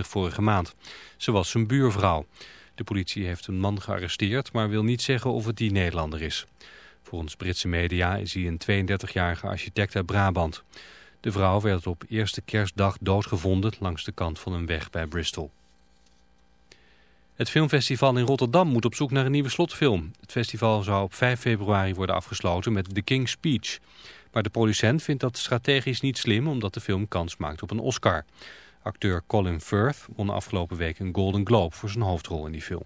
22 vorige maand. Ze was zijn buurvrouw. De politie heeft een man gearresteerd, maar wil niet zeggen of het die Nederlander is. Volgens Britse media is hij een 32-jarige architect uit Brabant. De vrouw werd op eerste kerstdag doodgevonden langs de kant van een weg bij Bristol. Het filmfestival in Rotterdam moet op zoek naar een nieuwe slotfilm. Het festival zou op 5 februari worden afgesloten met The King's Speech. Maar de producent vindt dat strategisch niet slim omdat de film kans maakt op een Oscar. Acteur Colin Firth won afgelopen week een Golden Globe voor zijn hoofdrol in die film.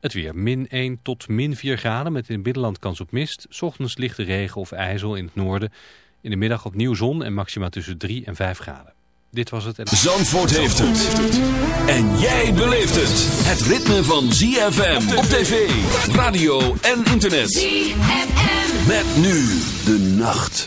Het weer min 1 tot min 4 graden met in het binnenland kans op mist. S ochtends lichte regen of ijzel in het noorden. In de middag opnieuw zon en maxima tussen 3 en 5 graden. Dit was het. Zandvoort heeft het. En jij beleeft het. Het ritme van ZFM op tv, radio en internet. ZFM. Met nu de nacht.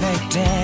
perfect day.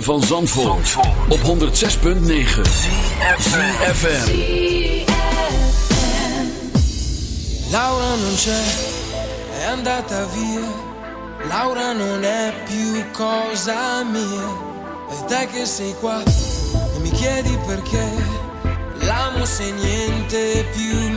van Zandvoort, op 106.9 FM Laura non c'è, è andata via. Laura non è più cosa mia. E te che sei qua e mi chiedi perché. L'amo se niente più.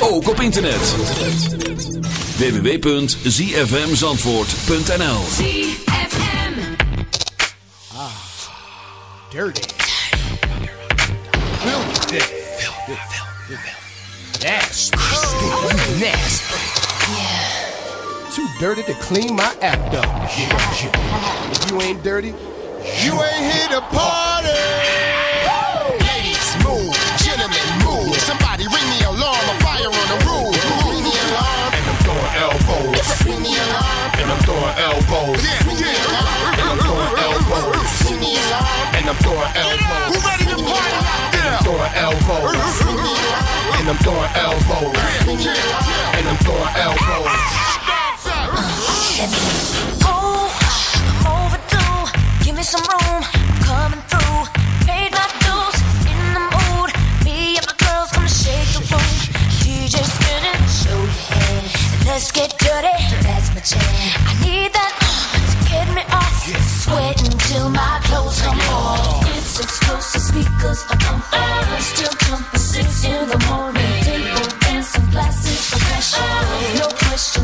Ook op internet. www.zfmzandvoort.nl ZFM Ah, dirty. Filthy. Nasty. Nasty. Yeah. Too dirty to clean my act up. If you ain't dirty, you ain't here to party. I'm throwing elbows. Who ready to party out And I'm throwing elbows. And I'm throwing elbows. And I'm throwing elbows. Overdue. Give me some room. the speakers are. Still come six in the morning. Table dancing, glasses of passion. No question.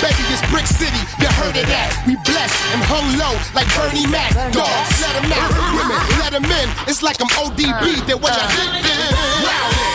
baby, it's Brick City. You heard of that? We blessed and hung low like Bernie Mac. Dogs, let 'em out. Women, let 'em in. It's like I'm ODB. That what. Wow.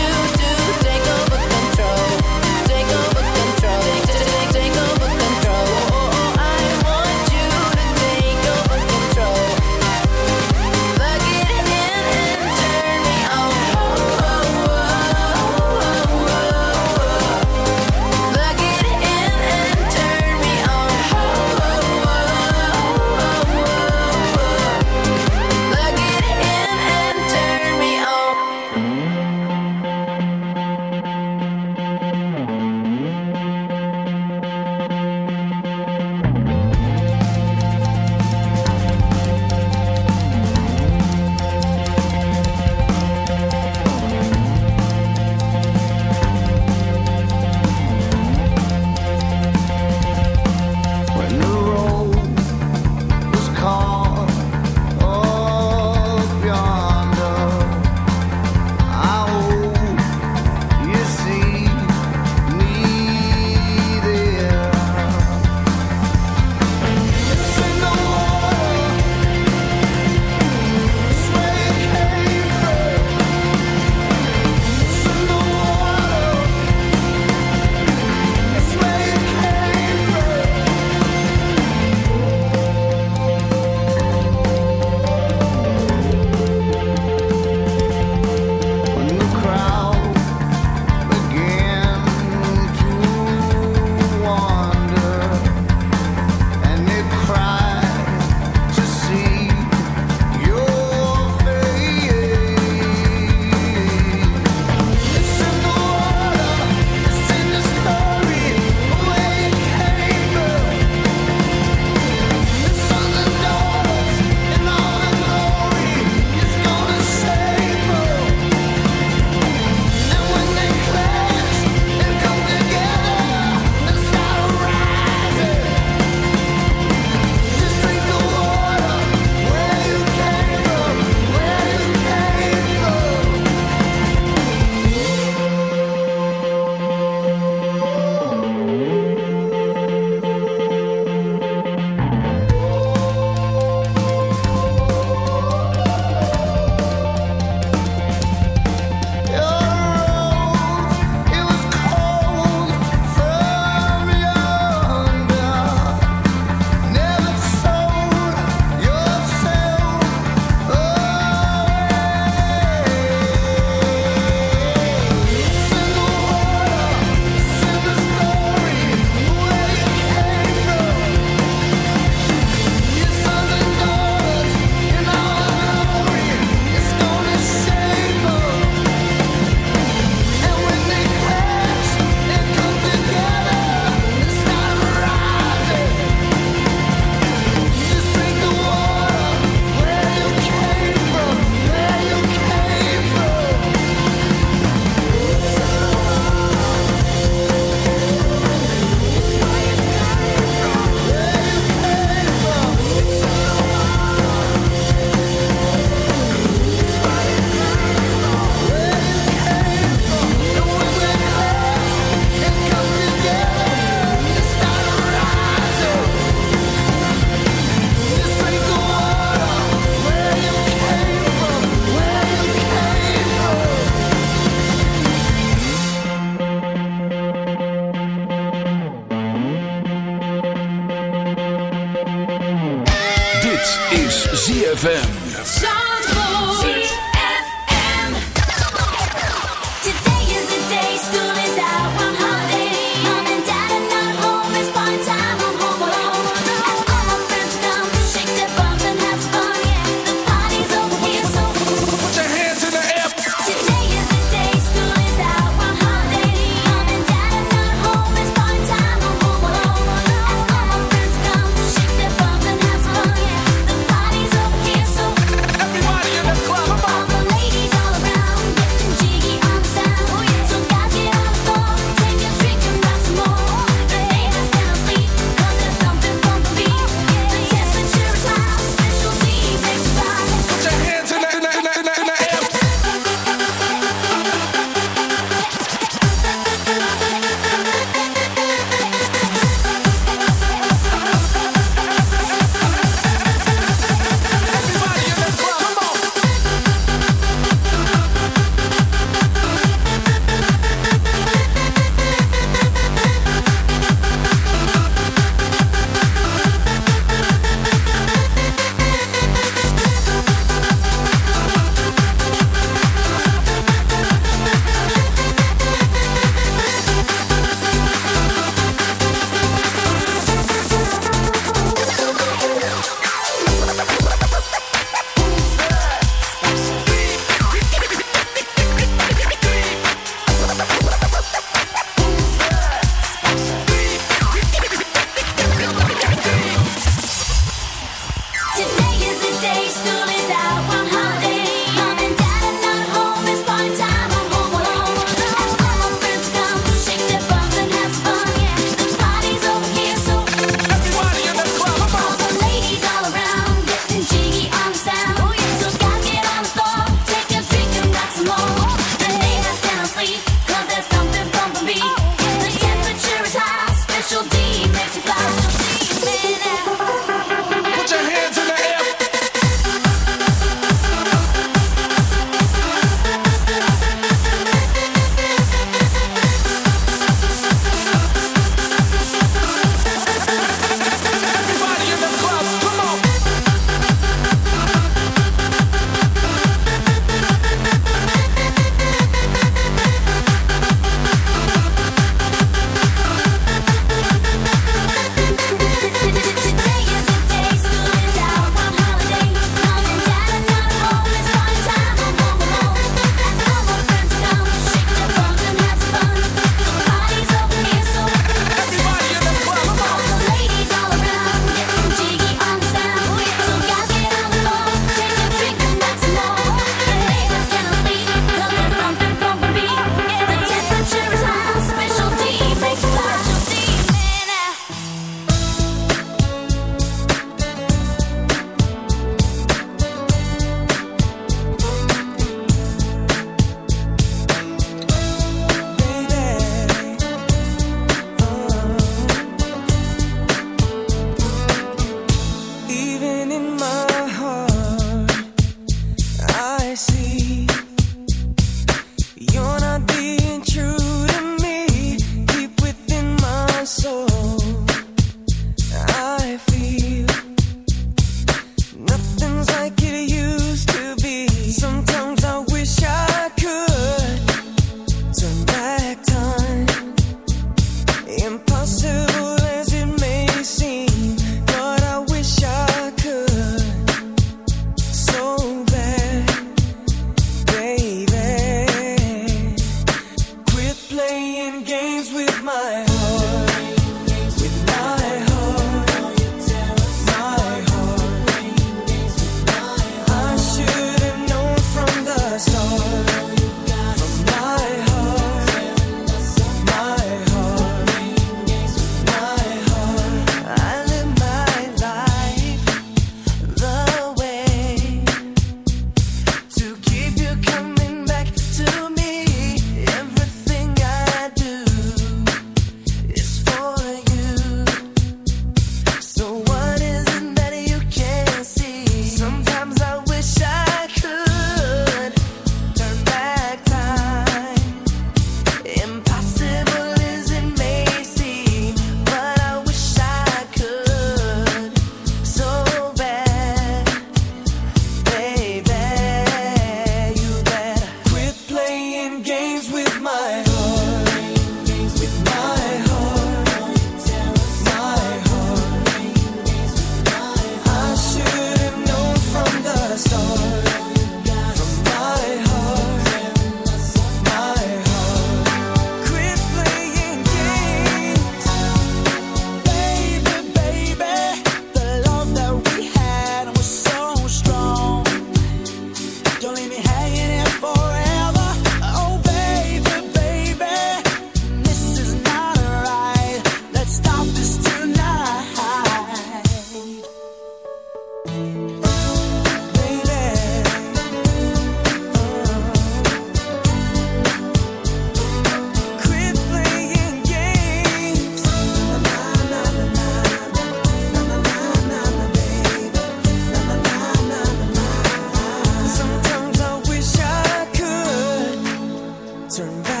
turn back.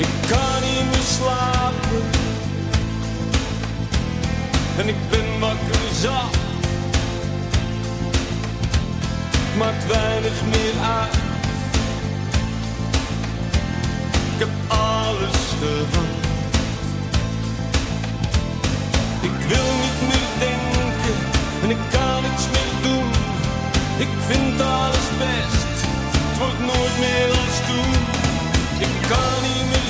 Ik kan niet meer slapen. En ik ben wakker zat. Maakt weinig meer uit. Ik heb alles gedaan. Ik wil niet meer denken. En ik kan niets meer doen. Ik vind alles best. Het wordt nooit meer als toen. Ik kan niet meer.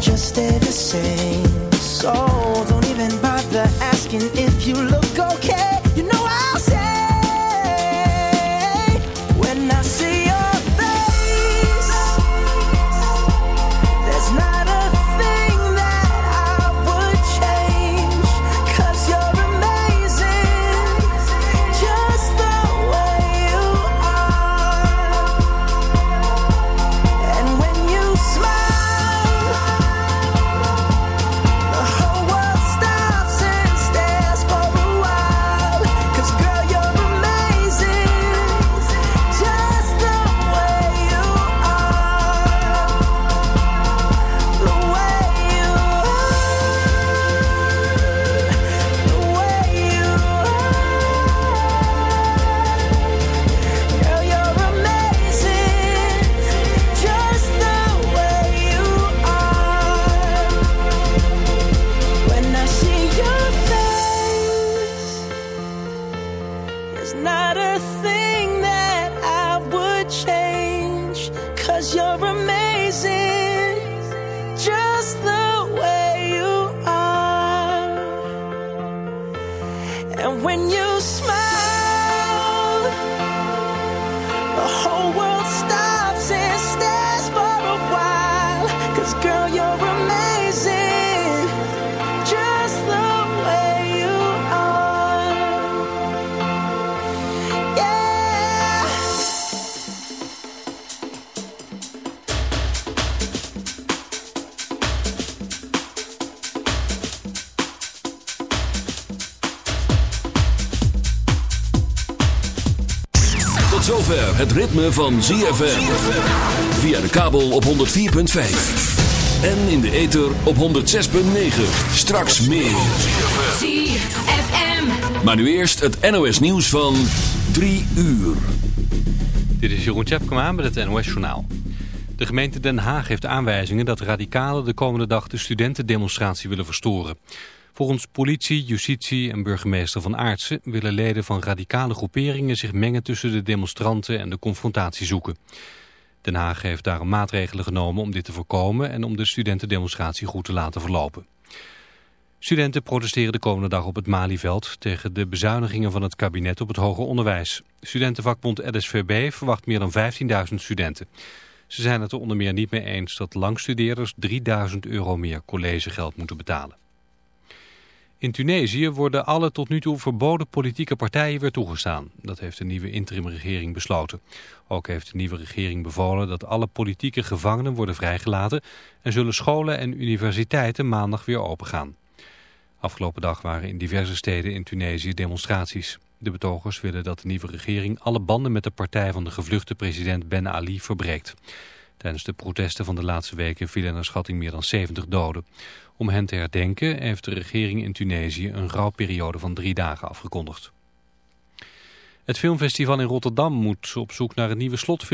just stay the same. So don't even bother asking zover het ritme van ZFM. Via de kabel op 104.5. En in de ether op 106.9. Straks meer. ZFM. Maar nu eerst het NOS nieuws van 3 uur. Dit is Jeroen Tjepkema met het NOS Journaal. De gemeente Den Haag heeft aanwijzingen dat radicalen de komende dag de studentendemonstratie willen verstoren. Volgens politie, justitie en burgemeester Van Aartsen willen leden van radicale groeperingen zich mengen tussen de demonstranten en de confrontatie zoeken. Den Haag heeft daarom maatregelen genomen om dit te voorkomen en om de studentendemonstratie goed te laten verlopen. Studenten protesteren de komende dag op het Malieveld tegen de bezuinigingen van het kabinet op het hoger onderwijs. Studentenvakbond LSVB verwacht meer dan 15.000 studenten. Ze zijn het er onder meer niet mee eens dat langstudeerders 3000 euro meer collegegeld moeten betalen. In Tunesië worden alle tot nu toe verboden politieke partijen weer toegestaan. Dat heeft de nieuwe interimregering besloten. Ook heeft de nieuwe regering bevolen dat alle politieke gevangenen worden vrijgelaten... en zullen scholen en universiteiten maandag weer opengaan. Afgelopen dag waren in diverse steden in Tunesië demonstraties. De betogers willen dat de nieuwe regering alle banden met de partij van de gevluchte president Ben Ali verbreekt. Tijdens de protesten van de laatste weken vielen naar schatting meer dan 70 doden. Om hen te herdenken heeft de regering in Tunesië een rouwperiode van drie dagen afgekondigd. Het filmfestival in Rotterdam moet op zoek naar een nieuwe slotfilm.